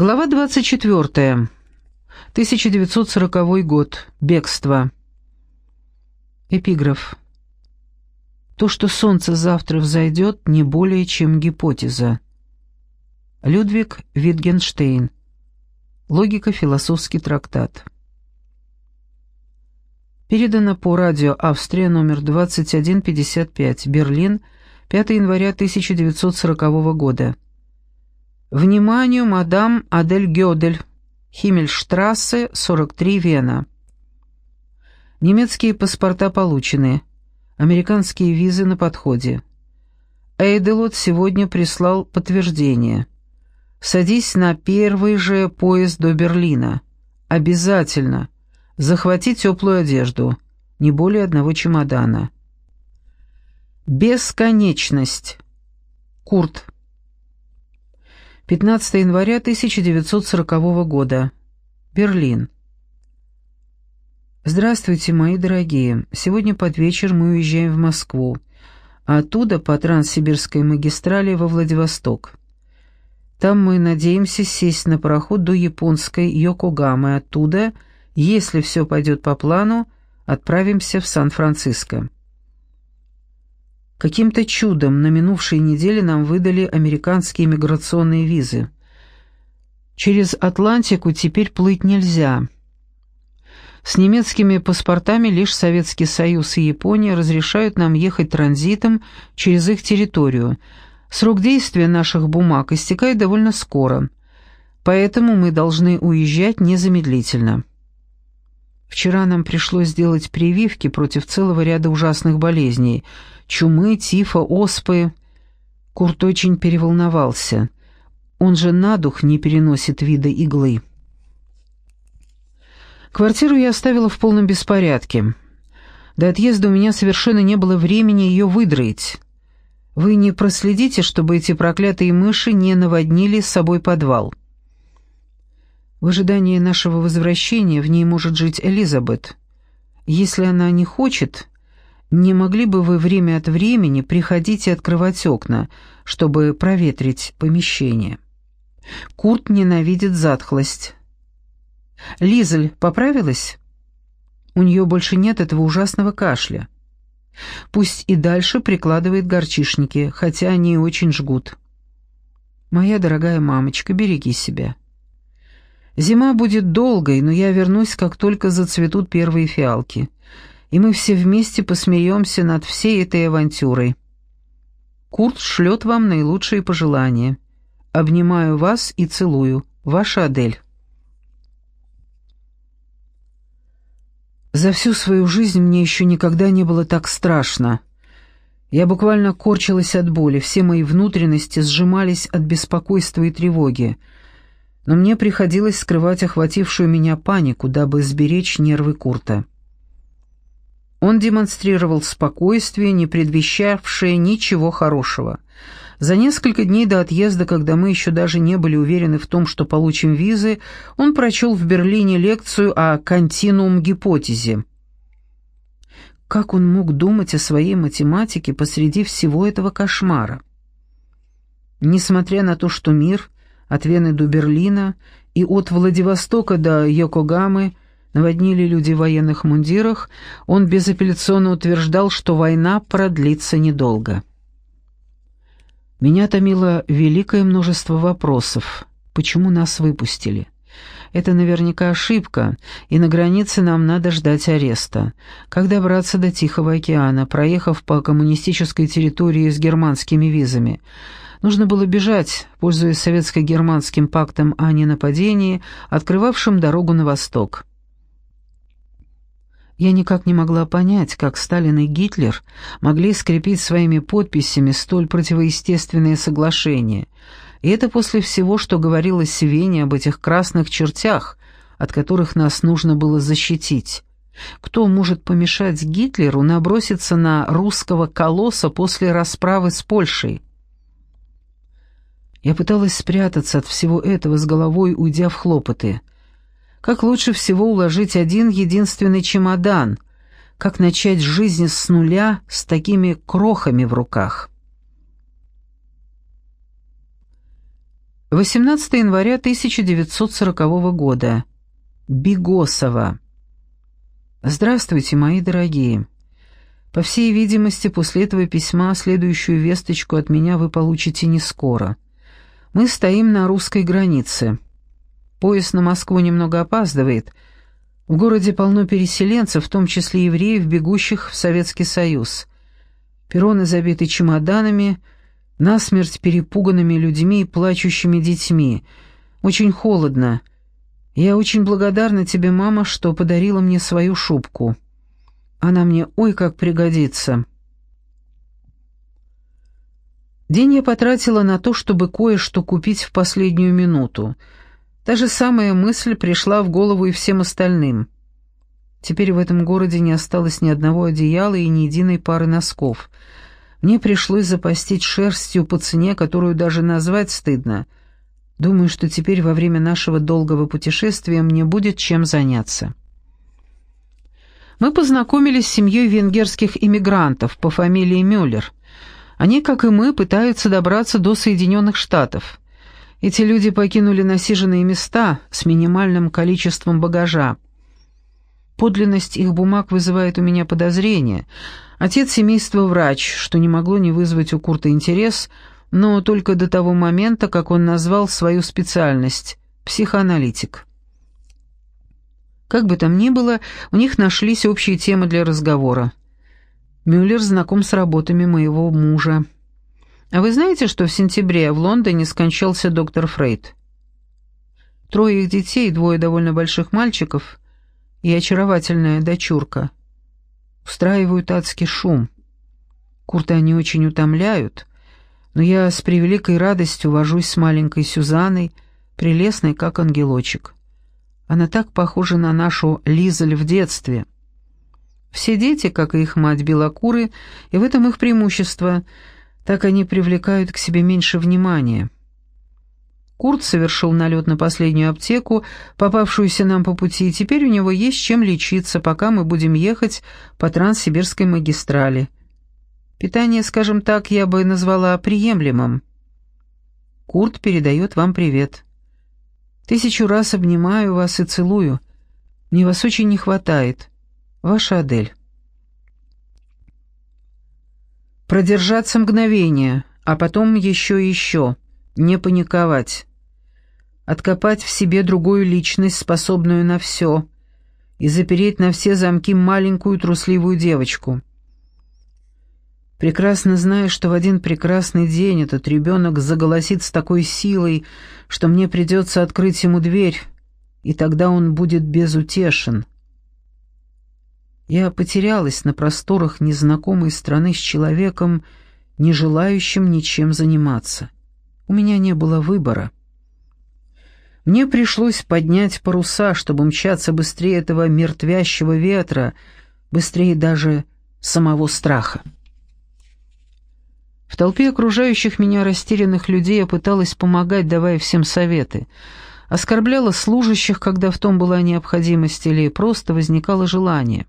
Глава 24. 1940 год. Бегство. Эпиграф. То, что солнце завтра взойдет, не более чем гипотеза. Людвиг Витгенштейн. Логико-философский трактат. Передано по радио Австрия номер 2155, Берлин, 5 января 1940 года. Вниманию, мадам Адель Гёдель, Химмельштрассе, 43, Вена. Немецкие паспорта получены. Американские визы на подходе. Эйделот сегодня прислал подтверждение. Садись на первый же поезд до Берлина. Обязательно. Захвати теплую одежду. Не более одного чемодана. Бесконечность. Курт. 15 января 1940 года. Берлин. Здравствуйте, мои дорогие. Сегодня под вечер мы уезжаем в Москву, а оттуда по Транссибирской магистрали во Владивосток. Там мы надеемся сесть на пароход до японской Йокогамы, оттуда, если все пойдет по плану, отправимся в Сан-Франциско. Каким-то чудом на минувшей неделе нам выдали американские миграционные визы. Через Атлантику теперь плыть нельзя. С немецкими паспортами лишь Советский Союз и Япония разрешают нам ехать транзитом через их территорию. Срок действия наших бумаг истекает довольно скоро, поэтому мы должны уезжать незамедлительно. Вчера нам пришлось сделать прививки против целого ряда ужасных болезней – чумы, тифа, оспы. Курт очень переволновался. Он же на дух не переносит вида иглы. Квартиру я оставила в полном беспорядке. До отъезда у меня совершенно не было времени ее выдроить. Вы не проследите, чтобы эти проклятые мыши не наводнили с собой подвал. В ожидании нашего возвращения в ней может жить Элизабет. Если она не хочет, не могли бы вы время от времени приходить и открывать окна, чтобы проветрить помещение? Курт ненавидит затхлость. Лизель поправилась? У нее больше нет этого ужасного кашля. Пусть и дальше прикладывает горчишники, хотя они очень жгут. Моя дорогая мамочка, береги себя. Зима будет долгой, но я вернусь, как только зацветут первые фиалки и мы все вместе посмеемся над всей этой авантюрой. Курт шлет вам наилучшие пожелания. Обнимаю вас и целую. Ваша Адель. За всю свою жизнь мне еще никогда не было так страшно. Я буквально корчилась от боли, все мои внутренности сжимались от беспокойства и тревоги. Но мне приходилось скрывать охватившую меня панику, дабы сберечь нервы Курта. Он демонстрировал спокойствие, не предвещавшее ничего хорошего. За несколько дней до отъезда, когда мы еще даже не были уверены в том, что получим визы, он прочел в Берлине лекцию о континуум-гипотезе. Как он мог думать о своей математике посреди всего этого кошмара? Несмотря на то, что мир от Вены до Берлина и от Владивостока до Йокогамы – наводнили люди в военных мундирах, он безапелляционно утверждал, что война продлится недолго. Меня томило великое множество вопросов. Почему нас выпустили? Это наверняка ошибка, и на границе нам надо ждать ареста. Как добраться до Тихого океана, проехав по коммунистической территории с германскими визами? Нужно было бежать, пользуясь советско-германским пактом о ненападении, открывавшим дорогу на восток. Я никак не могла понять, как Сталин и Гитлер могли скрепить своими подписями столь противоестественные соглашения. И это после всего, что говорилось Севене об этих красных чертях, от которых нас нужно было защитить. Кто может помешать Гитлеру наброситься на русского колосса после расправы с Польшей? Я пыталась спрятаться от всего этого с головой, уйдя в хлопоты — как лучше всего уложить один единственный чемодан? Как начать жизнь с нуля с такими крохами в руках? 18 января 1940 года. Бегосова. Здравствуйте, мои дорогие. По всей видимости, после этого письма следующую весточку от меня вы получите не скоро. Мы стоим на русской границе. Поезд на Москву немного опаздывает. В городе полно переселенцев, в том числе евреев, бегущих в Советский Союз. Перроны забиты чемоданами, насмерть перепуганными людьми и плачущими детьми. Очень холодно. Я очень благодарна тебе, мама, что подарила мне свою шубку. Она мне ой как пригодится. День я потратила на то, чтобы кое-что купить в последнюю минуту. Та же самая мысль пришла в голову и всем остальным. Теперь в этом городе не осталось ни одного одеяла и ни единой пары носков — мне пришлось запастить шерстью по цене, которую даже назвать стыдно. Думаю, что теперь во время нашего долгого путешествия мне будет чем заняться. Мы познакомились с семьей венгерских иммигрантов по фамилии Мюллер. Они, как и мы, пытаются добраться до Соединенных Штатов. Эти люди покинули насиженные места с минимальным количеством багажа. Подлинность их бумаг вызывает у меня подозрения — Отец семейства врач, что не могло не вызвать у Курта интерес, но только до того момента, как он назвал свою специальность – психоаналитик. Как бы там ни было, у них нашлись общие темы для разговора. Мюллер знаком с работами моего мужа. А вы знаете, что в сентябре в Лондоне скончался доктор Фрейд? Трое их детей, двое довольно больших мальчиков и очаровательная дочурка – устраивают адский шум. Курта они очень утомляют, но я с превеликой радостью вожусь с маленькой Сюзанной, прелестной, как ангелочек. Она так похожа на нашу Лизель в детстве. Все дети, как и их мать, белокуры, и в этом их преимущество, так они привлекают к себе меньше внимания. Курт совершил налет на последнюю аптеку, попавшуюся нам по пути, и теперь у него есть чем лечиться, пока мы будем ехать по Транссибирской магистрали. Питание, скажем так, я бы назвала приемлемым. Курт передает вам привет. Тысячу раз обнимаю вас и целую. Мне вас очень не хватает. Ваша Адель. Продержаться мгновение, а потом еще и еще. Не паниковать откопать в себе другую личность, способную на все, и запереть на все замки маленькую трусливую девочку. Прекрасно зная, что в один прекрасный день этот ребенок заголосит с такой силой, что мне придется открыть ему дверь, и тогда он будет безутешен. Я потерялась на просторах незнакомой страны с человеком, не желающим ничем заниматься. У меня не было выбора. Мне пришлось поднять паруса, чтобы мчаться быстрее этого мертвящего ветра, быстрее даже самого страха. В толпе окружающих меня растерянных людей я пыталась помогать, давая всем советы. Оскорбляла служащих, когда в том была необходимость, или просто возникало желание.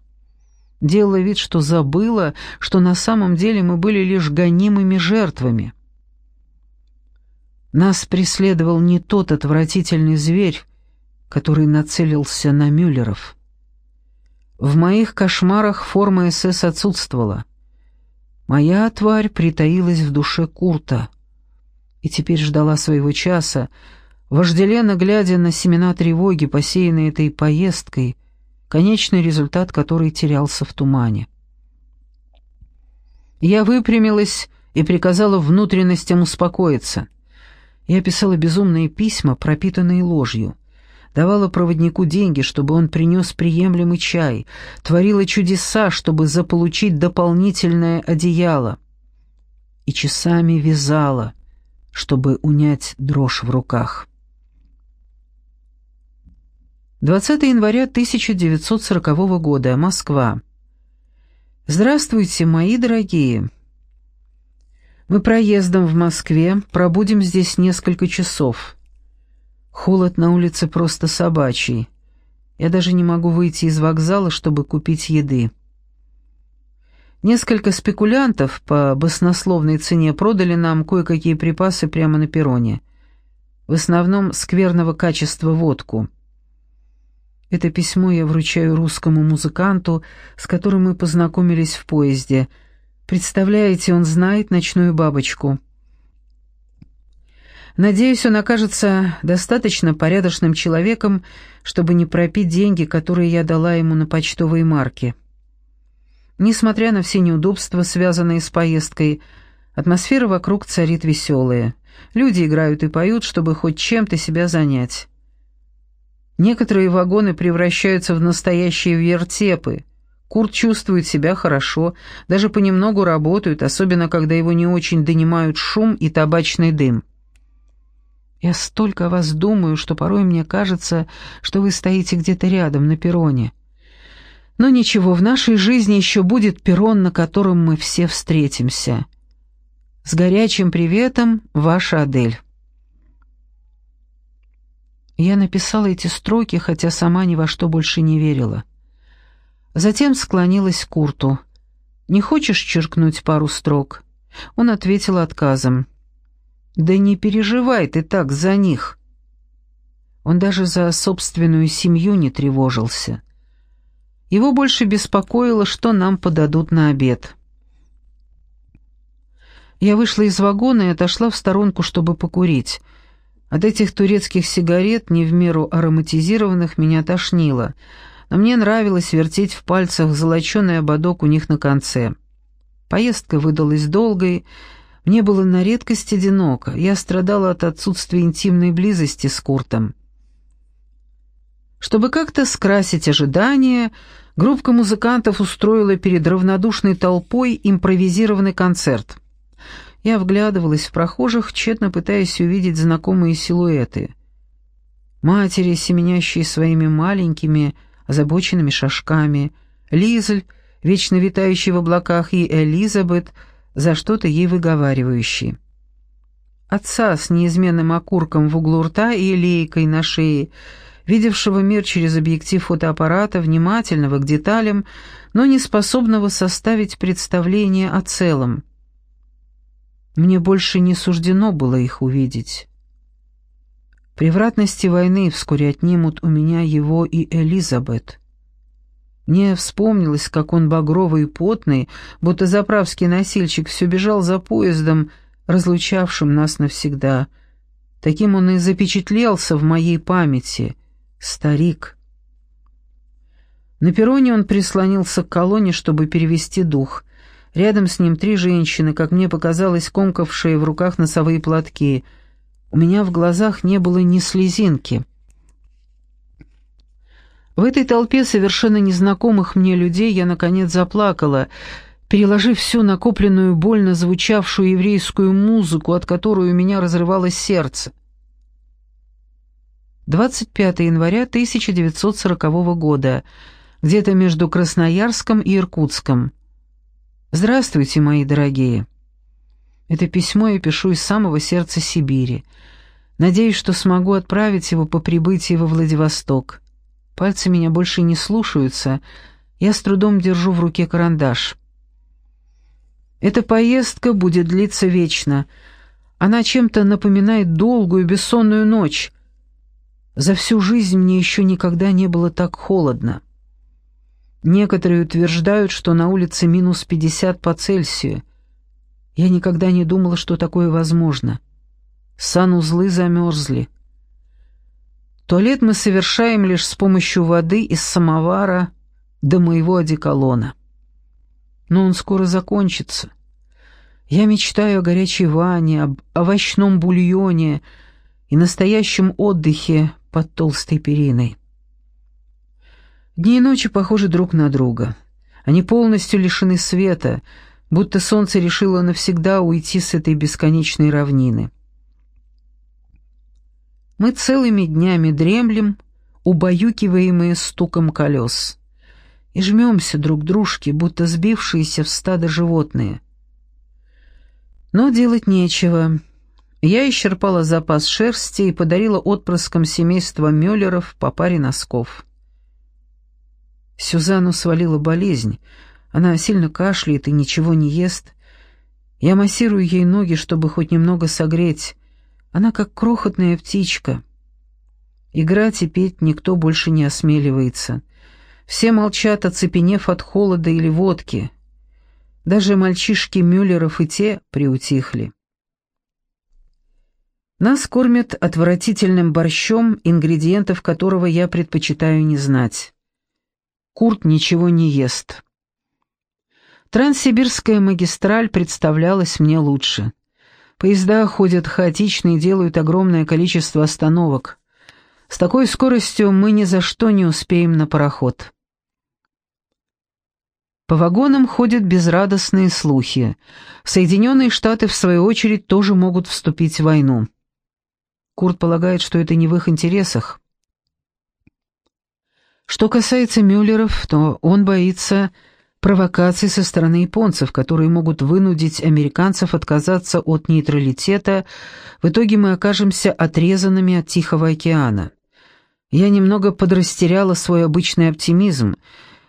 Делала вид, что забыла, что на самом деле мы были лишь гонимыми жертвами. Нас преследовал не тот отвратительный зверь, который нацелился на Мюллеров. В моих кошмарах форма СС отсутствовала. Моя тварь притаилась в душе Курта и теперь ждала своего часа, вожделенно глядя на семена тревоги, посеянные этой поездкой, конечный результат которой терялся в тумане. Я выпрямилась и приказала внутренностям успокоиться — я писала безумные письма, пропитанные ложью. Давала проводнику деньги, чтобы он принес приемлемый чай. Творила чудеса, чтобы заполучить дополнительное одеяло. И часами вязала, чтобы унять дрожь в руках. 20 января 1940 года. Москва. Здравствуйте, мои дорогие. Мы проездом в Москве, пробудем здесь несколько часов. Холод на улице просто собачий. Я даже не могу выйти из вокзала, чтобы купить еды. Несколько спекулянтов по баснословной цене продали нам кое-какие припасы прямо на перроне. в основном скверного качества водку. Это письмо я вручаю русскому музыканту, с которым мы познакомились в поезде. Представляете, он знает ночную бабочку. Надеюсь, он окажется достаточно порядочным человеком, чтобы не пропить деньги, которые я дала ему на почтовые марки. Несмотря на все неудобства, связанные с поездкой, атмосфера вокруг царит веселая. Люди играют и поют, чтобы хоть чем-то себя занять. Некоторые вагоны превращаются в настоящие вертепы. Курт чувствует себя хорошо, даже понемногу работают, особенно когда его не очень донимают шум и табачный дым. Я столько о вас думаю, что порой мне кажется, что вы стоите где-то рядом на перроне. Но ничего, в нашей жизни еще будет перрон, на котором мы все встретимся. С горячим приветом, ваша Адель. Я написала эти строки, хотя сама ни во что больше не верила. Затем склонилась к Курту. «Не хочешь черкнуть пару строк?» Он ответил отказом. «Да не переживай ты так за них». Он даже за собственную семью не тревожился. Его больше беспокоило, что нам подадут на обед. Я вышла из вагона и отошла в сторонку, чтобы покурить. От этих турецких сигарет, не в меру ароматизированных, меня тошнило, но мне нравилось вертеть в пальцах золоченый ободок у них на конце. Поездка выдалась долгой, мне было на редкость одиноко, я страдала от отсутствия интимной близости с Куртом. Чтобы как-то скрасить ожидания, группа музыкантов устроила перед равнодушной толпой импровизированный концерт. Я вглядывалась в прохожих, тщетно пытаясь увидеть знакомые силуэты. Матери, семенящие своими маленькими, озабоченными шажками, Лизель, вечно витающий в облаках, и Элизабет — за что-то ей выговаривающий. Отца с неизменным окурком в углу рта и лейкой на шее, видевшего мир через объектив фотоаппарата, внимательного к деталям, но не способного составить представление о целом. Мне больше не суждено было их увидеть. Превратности войны вскоре отнимут у меня его и Элизабет. Мне вспомнилось, как он багровый и потный, будто заправский носильщик, все бежал за поездом, разлучавшим нас навсегда. Таким он и запечатлелся в моей памяти. Старик. На перроне он прислонился к колонне, чтобы перевести дух. Рядом с ним три женщины, как мне показалось, комкавшие в руках носовые платки. У меня в глазах не было ни слезинки. В этой толпе совершенно незнакомых мне людей я, наконец, заплакала, переложив всю накопленную больно звучавшую еврейскую музыку, от которой у меня разрывалось сердце. 25 января 1940 года, где-то между Красноярском и Иркутском. Здравствуйте, мои дорогие. Это письмо я пишу из самого сердца Сибири. Надеюсь, что смогу отправить его по прибытии во Владивосток. Пальцы меня больше не слушаются, я с трудом держу в руке карандаш. Эта поездка будет длиться вечно. Она чем-то напоминает долгую бессонную ночь. За всю жизнь мне еще никогда не было так холодно. Некоторые утверждают, что на улице минус 50 по Цельсию. Я никогда не думала, что такое возможно. Санузлы замерзли. Туалет мы совершаем лишь с помощью воды из самовара до моего одеколона. Но он скоро закончится. Я мечтаю о горячей ванне, об овощном бульоне и настоящем отдыхе под толстой периной. Дни и ночи похожи друг на друга. Они полностью лишены света, будто солнце решило навсегда уйти с этой бесконечной равнины. Мы целыми днями дремлем, убаюкиваемые стуком колес, и жмемся друг дружке, будто сбившиеся в стадо животные. Но делать нечего. Я исчерпала запас шерсти и подарила отпрыскам семейства Мюллеров по паре носков. Сюзанну свалила болезнь. Она сильно кашляет и ничего не ест. Я массирую ей ноги, чтобы хоть немного согреть, Она как крохотная птичка. Играть и петь никто больше не осмеливается. Все молчат, оцепенев от холода или водки. Даже мальчишки Мюллеров и те приутихли. Нас кормят отвратительным борщом, ингредиентов которого я предпочитаю не знать. Курт ничего не ест. Транссибирская магистраль представлялась мне лучше. Поезда ходят хаотично и делают огромное количество остановок. С такой скоростью мы ни за что не успеем на пароход. По вагонам ходят безрадостные слухи. Соединенные Штаты, в свою очередь, тоже могут вступить в войну. Курт полагает, что это не в их интересах. Что касается Мюллеров, то он боится провокаций со стороны японцев, которые могут вынудить американцев отказаться от нейтралитета, в итоге мы окажемся отрезанными от Тихого океана. Я немного подрастеряла свой обычный оптимизм.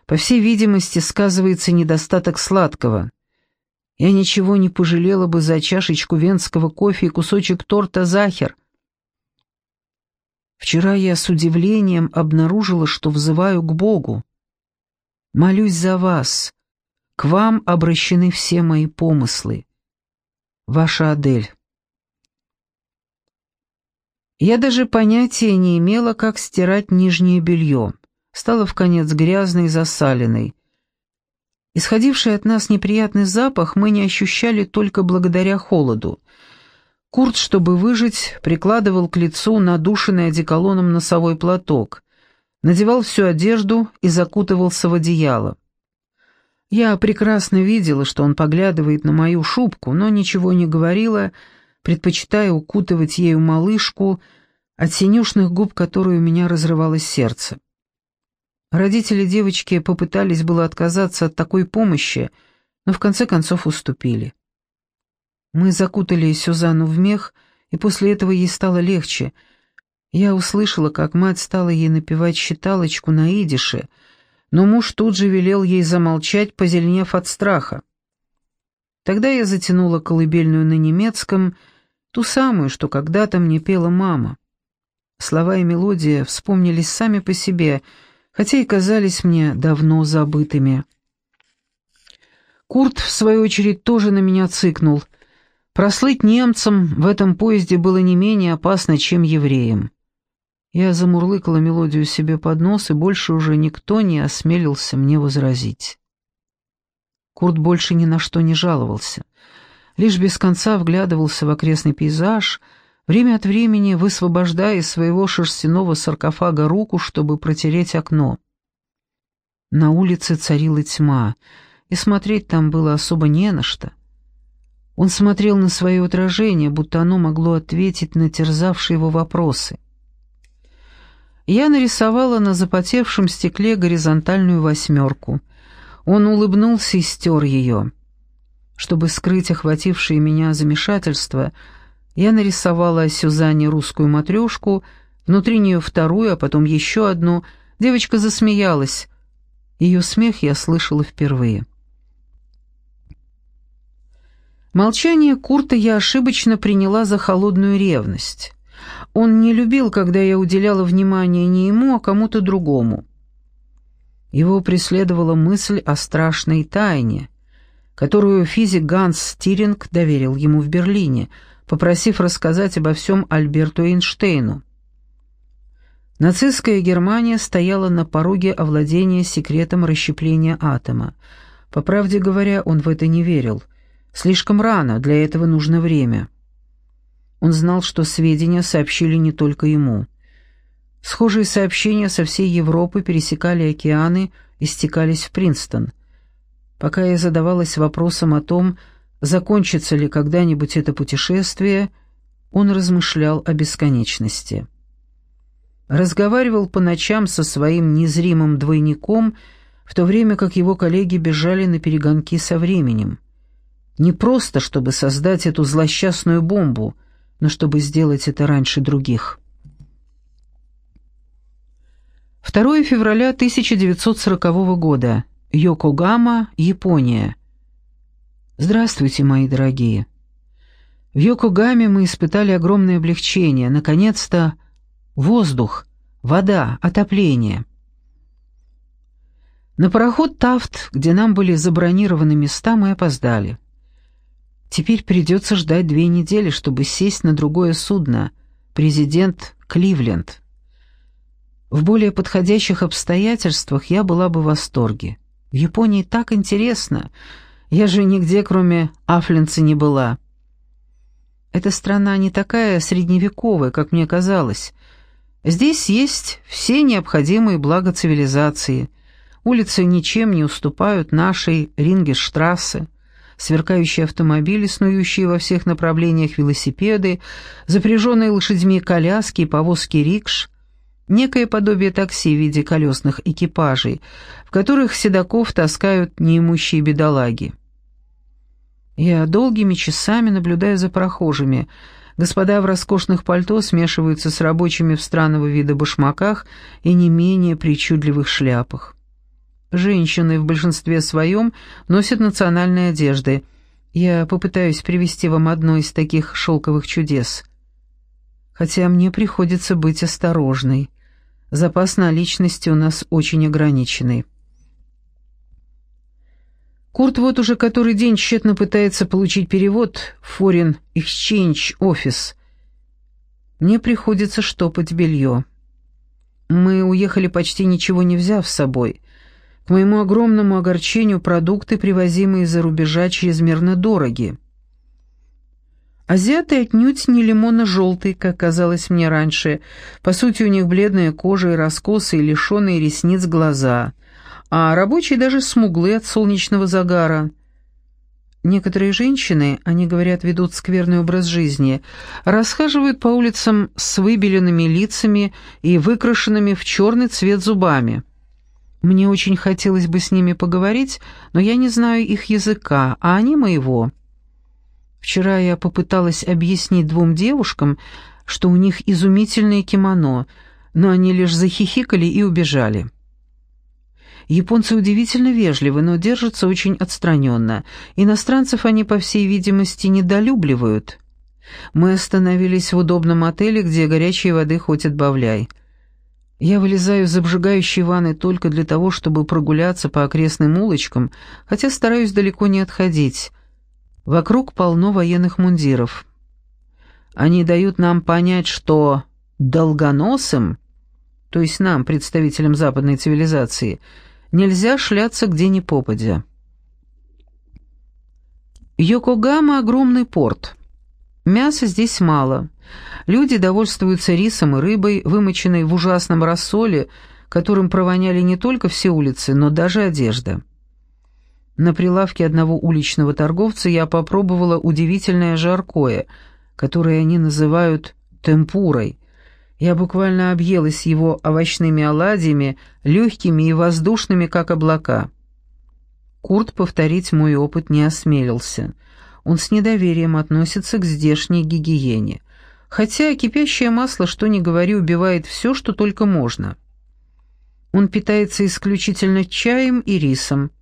По всей видимости, сказывается недостаток сладкого. Я ничего не пожалела бы за чашечку венского кофе и кусочек торта «Захер». Вчера я с удивлением обнаружила, что взываю к Богу. Молюсь за вас. К вам обращены все мои помыслы. Ваша Адель. Я даже понятия не имела, как стирать нижнее белье. Стало в конец грязной и засаленной. Исходивший от нас неприятный запах мы не ощущали только благодаря холоду. Курт, чтобы выжить, прикладывал к лицу надушенный одеколоном носовой платок надевал всю одежду и закутывался в одеяло. Я прекрасно видела, что он поглядывает на мою шубку, но ничего не говорила, предпочитая укутывать ею малышку, от синюшных губ которой у меня разрывалось сердце. Родители девочки попытались было отказаться от такой помощи, но в конце концов уступили. Мы закутали Сюзанну в мех, и после этого ей стало легче — я услышала, как мать стала ей напевать считалочку на идише, но муж тут же велел ей замолчать, позеленев от страха. Тогда я затянула колыбельную на немецком, ту самую, что когда-то мне пела мама. Слова и мелодия вспомнились сами по себе, хотя и казались мне давно забытыми. Курт, в свою очередь, тоже на меня цыкнул. Прослыть немцам в этом поезде было не менее опасно, чем евреям. Я замурлыкала мелодию себе под нос, и больше уже никто не осмелился мне возразить. Курт больше ни на что не жаловался, лишь без конца вглядывался в окрестный пейзаж, время от времени высвобождая из своего шерстяного саркофага руку, чтобы протереть окно. На улице царила тьма, и смотреть там было особо не на что. Он смотрел на свое отражение, будто оно могло ответить на терзавшие его вопросы — я нарисовала на запотевшем стекле горизонтальную восьмерку. Он улыбнулся и стер ее. Чтобы скрыть охватившее меня замешательство, я нарисовала Сюзанне русскую матрешку, внутри нее вторую, а потом еще одну. Девочка засмеялась. Ее смех я слышала впервые. Молчание Курта я ошибочно приняла за холодную ревность. Он не любил, когда я уделяла внимание не ему, а кому-то другому. Его преследовала мысль о страшной тайне, которую физик Ганс Стиринг доверил ему в Берлине, попросив рассказать обо всем Альберту Эйнштейну. Нацистская Германия стояла на пороге овладения секретом расщепления атома. По правде говоря, он в это не верил. Слишком рано, для этого нужно время. Он знал, что сведения сообщили не только ему. Схожие сообщения со всей Европы пересекали океаны и стекались в Принстон. Пока я задавалась вопросом о том, закончится ли когда-нибудь это путешествие, он размышлял о бесконечности. Разговаривал по ночам со своим незримым двойником, в то время как его коллеги бежали на перегонки со временем. Не просто, чтобы создать эту злосчастную бомбу — но чтобы сделать это раньше других. 2 февраля 1940 года. Йокогама, Япония. Здравствуйте, мои дорогие. В Йокогаме мы испытали огромное облегчение. Наконец-то воздух, вода, отопление. На пароход «Тафт», где нам были забронированы места, мы опоздали. Теперь придется ждать две недели, чтобы сесть на другое судно. Президент Кливленд. В более подходящих обстоятельствах я была бы в восторге. В Японии так интересно. Я же нигде, кроме Афлинца, не была. Эта страна не такая средневековая, как мне казалось. Здесь есть все необходимые блага цивилизации. Улицы ничем не уступают нашей Рингештрассе. Сверкающие автомобили, снующие во всех направлениях велосипеды, запряженные лошадьми коляски и повозки рикш, некое подобие такси в виде колесных экипажей, в которых седаков таскают неимущие бедолаги. Я долгими часами наблюдаю за прохожими. Господа в роскошных пальто смешиваются с рабочими в странного вида башмаках и не менее причудливых шляпах. Женщины в большинстве своем носят национальные одежды. Я попытаюсь привести вам одно из таких шелковых чудес. Хотя мне приходится быть осторожной. Запас наличности у нас очень ограниченный. Курт вот уже который день тщетно пытается получить перевод в Foreign Exchange Office. Мне приходится штопать белье. Мы уехали почти ничего не взяв с собой. К моему огромному огорчению продукты, привозимые из-за рубежа, чрезмерно дороги. Азиаты отнюдь не лимонно-желтые, как казалось мне раньше. По сути, у них бледная кожа и раскосы, и лишенные ресниц глаза — а рабочие даже смуглые от солнечного загара. Некоторые женщины, они говорят, ведут скверный образ жизни, расхаживают по улицам с выбеленными лицами и выкрашенными в черный цвет зубами. Мне очень хотелось бы с ними поговорить, но я не знаю их языка, а они моего. Вчера я попыталась объяснить двум девушкам, что у них изумительное кимоно, но они лишь захихикали и убежали. Японцы удивительно вежливы, но держатся очень отстраненно. Иностранцев они, по всей видимости, недолюбливают. Мы остановились в удобном отеле, где горячей воды хоть отбавляй. Я вылезаю из обжигающей ванны только для того, чтобы прогуляться по окрестным улочкам, хотя стараюсь далеко не отходить. Вокруг полно военных мундиров. Они дают нам понять, что долгоносым, то есть нам, представителям западной цивилизации, — Нельзя шляться где ни попадя. Йокогама — огромный порт. Мяса здесь мало. Люди довольствуются рисом и рыбой, вымоченной в ужасном рассоле, которым провоняли не только все улицы, но даже одежда. На прилавке одного уличного торговца я попробовала удивительное жаркое, которое они называют темпурой, я буквально объелась его овощными оладьями, легкими и воздушными, как облака. Курт повторить мой опыт не осмелился. Он с недоверием относится к здешней гигиене. Хотя кипящее масло, что ни говори, убивает все, что только можно. Он питается исключительно чаем и рисом.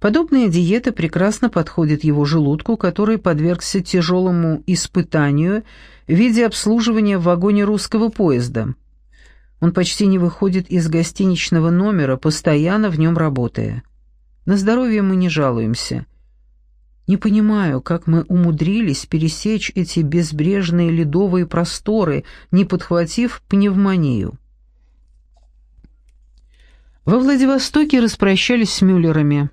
Подобная диета прекрасно подходит его желудку, который подвергся тяжелому испытанию в виде обслуживания в вагоне русского поезда. Он почти не выходит из гостиничного номера, постоянно в нем работая. На здоровье мы не жалуемся. Не понимаю, как мы умудрились пересечь эти безбрежные ледовые просторы, не подхватив пневмонию. Во Владивостоке распрощались с Мюллерами.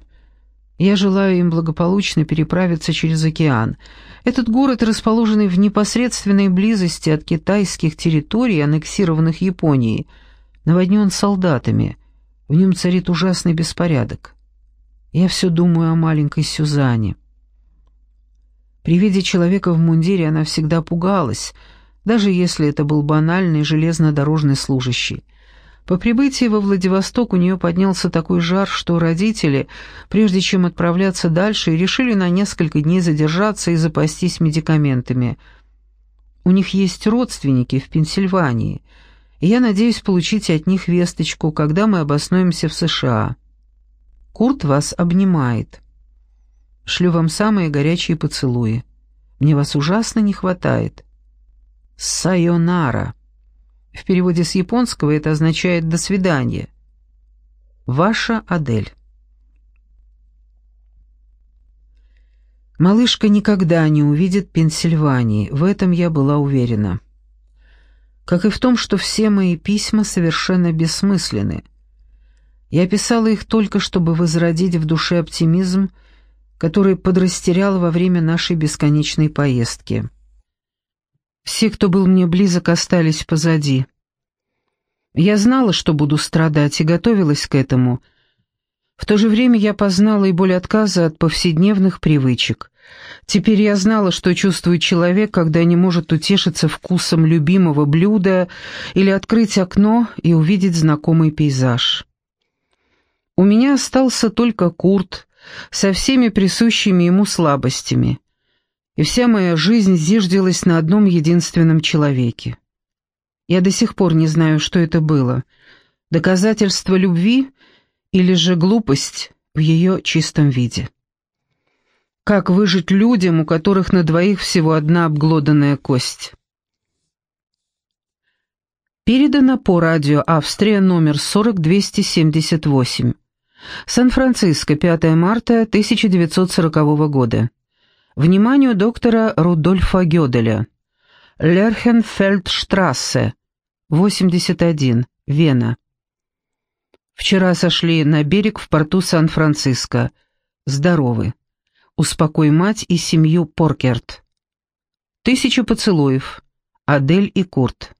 Я желаю им благополучно переправиться через океан. Этот город, расположенный в непосредственной близости от китайских территорий, аннексированных Японией, наводнен солдатами. В нем царит ужасный беспорядок. Я все думаю о маленькой Сюзанне. При виде человека в мундире она всегда пугалась, даже если это был банальный железнодорожный служащий. По прибытии во Владивосток у нее поднялся такой жар, что родители, прежде чем отправляться дальше, решили на несколько дней задержаться и запастись медикаментами. У них есть родственники в Пенсильвании, и я надеюсь получить от них весточку, когда мы обоснуемся в США. Курт вас обнимает. Шлю вам самые горячие поцелуи. Мне вас ужасно не хватает. Сайонара. В переводе с японского это означает «до свидания». Ваша Адель. Малышка никогда не увидит Пенсильвании, в этом я была уверена. Как и в том, что все мои письма совершенно бессмысленны. Я писала их только, чтобы возродить в душе оптимизм, который подрастерял во время нашей бесконечной поездки. Все, кто был мне близок, остались позади. Я знала, что буду страдать, и готовилась к этому — в то же время я познала и боль отказа от повседневных привычек. Теперь я знала, что чувствует человек, когда не может утешиться вкусом любимого блюда или открыть окно и увидеть знакомый пейзаж. У меня остался только Курт со всеми присущими ему слабостями, и вся моя жизнь зиждилась на одном единственном человеке. Я до сих пор не знаю, что это было. Доказательство любви — или же глупость в ее чистом виде. Как выжить людям, у которых на двоих всего одна обглоданная кость? Передано по радио Австрия номер 40278. Сан-Франциско, 5 марта 1940 года. Вниманию доктора Рудольфа Гёделя. Лерхенфельдштрассе, 81, Вена. Вчера сошли на берег в порту Сан-Франциско. Здоровы. Успокой мать и семью Поркерт. Тысячу поцелуев. Адель и Курт.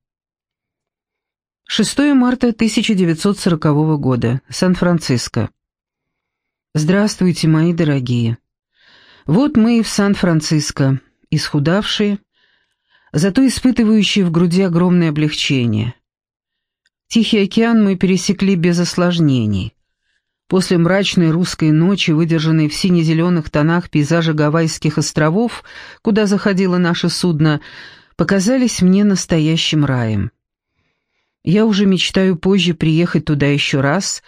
6 марта 1940 года. Сан-Франциско. Здравствуйте, мои дорогие. Вот мы и в Сан-Франциско, исхудавшие, зато испытывающие в груди огромное облегчение. Тихий океан мы пересекли без осложнений. После мрачной русской ночи, выдержанной в сине-зеленых тонах пейзажа Гавайских островов, куда заходило наше судно, показались мне настоящим раем. Я уже мечтаю позже приехать туда еще раз,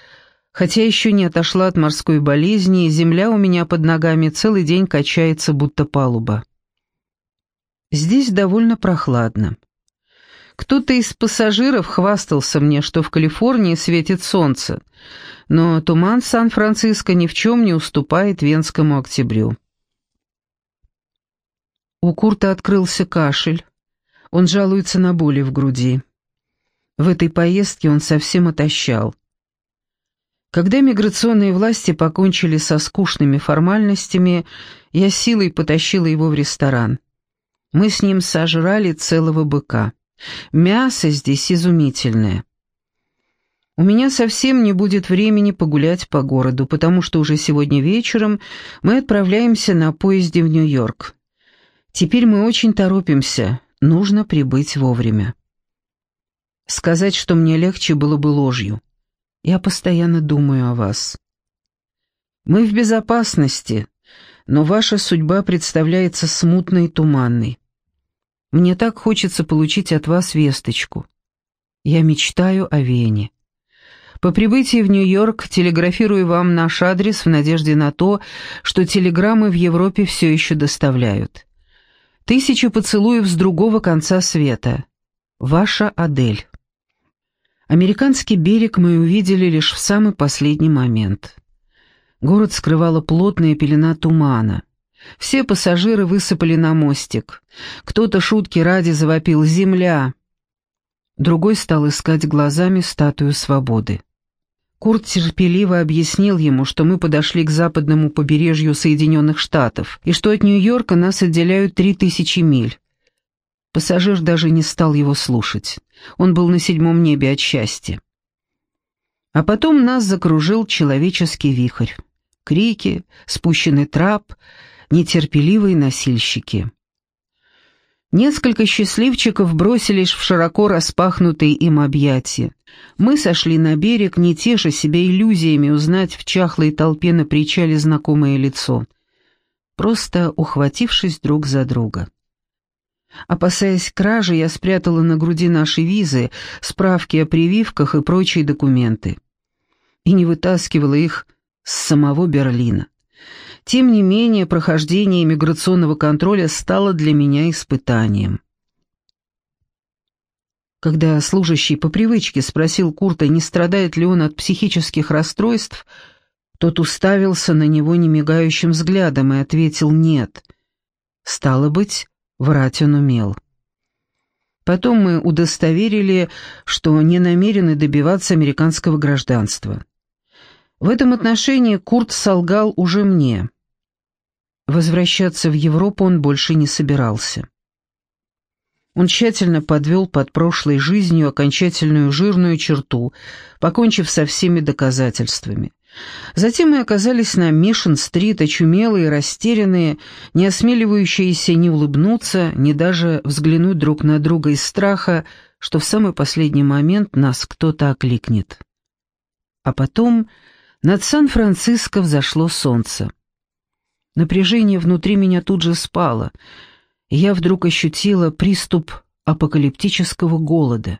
хотя еще не отошла от морской болезни, и земля у меня под ногами целый день качается, будто палуба. Здесь довольно прохладно. Кто-то из пассажиров хвастался мне, что в Калифорнии светит солнце, но туман Сан-Франциско ни в чем не уступает венскому октябрю. У Курта открылся кашель. Он жалуется на боли в груди. В этой поездке он совсем отощал. Когда миграционные власти покончили со скучными формальностями, я силой потащила его в ресторан. Мы с ним сожрали целого быка. Мясо здесь изумительное. У меня совсем не будет времени погулять по городу, потому что уже сегодня вечером мы отправляемся на поезде в Нью-Йорк. Теперь мы очень торопимся, нужно прибыть вовремя. Сказать, что мне легче, было бы ложью. Я постоянно думаю о вас. Мы в безопасности, но ваша судьба представляется смутной и туманной. Мне так хочется получить от вас весточку. Я мечтаю о Вене. По прибытии в Нью-Йорк телеграфирую вам наш адрес в надежде на то, что телеграммы в Европе все еще доставляют. Тысячу поцелуев с другого конца света. Ваша Адель. Американский берег мы увидели лишь в самый последний момент. Город скрывала плотная пелена тумана. Все пассажиры высыпали на мостик. Кто-то шутки ради завопил «Земля!». Другой стал искать глазами статую свободы. Курт терпеливо объяснил ему, что мы подошли к западному побережью Соединенных Штатов и что от Нью-Йорка нас отделяют три тысячи миль. Пассажир даже не стал его слушать. Он был на седьмом небе от счастья. А потом нас закружил человеческий вихрь. Крики, спущенный трап — нетерпеливые носильщики. Несколько счастливчиков бросились в широко распахнутые им объятия. Мы сошли на берег, не теша себя иллюзиями узнать в чахлой толпе на причале знакомое лицо, просто ухватившись друг за друга. Опасаясь кражи, я спрятала на груди наши визы, справки о прививках и прочие документы. И не вытаскивала их с самого Берлина. Тем не менее, прохождение иммиграционного контроля стало для меня испытанием. Когда служащий по привычке спросил Курта, не страдает ли он от психических расстройств, тот уставился на него немигающим взглядом и ответил «нет». Стало быть, врать он умел. Потом мы удостоверили, что не намерены добиваться американского гражданства. В этом отношении Курт солгал уже мне. Возвращаться в Европу он больше не собирался. Он тщательно подвел под прошлой жизнью окончательную жирную черту, покончив со всеми доказательствами. Затем мы оказались на Мишен-стрит, очумелые, растерянные, не осмеливающиеся ни улыбнуться, ни даже взглянуть друг на друга из страха, что в самый последний момент нас кто-то окликнет. А потом над Сан-Франциско взошло солнце. Напряжение внутри меня тут же спало, и я вдруг ощутила приступ апокалиптического голода.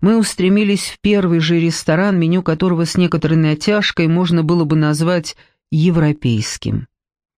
Мы устремились в первый же ресторан, меню которого с некоторой натяжкой можно было бы назвать европейским.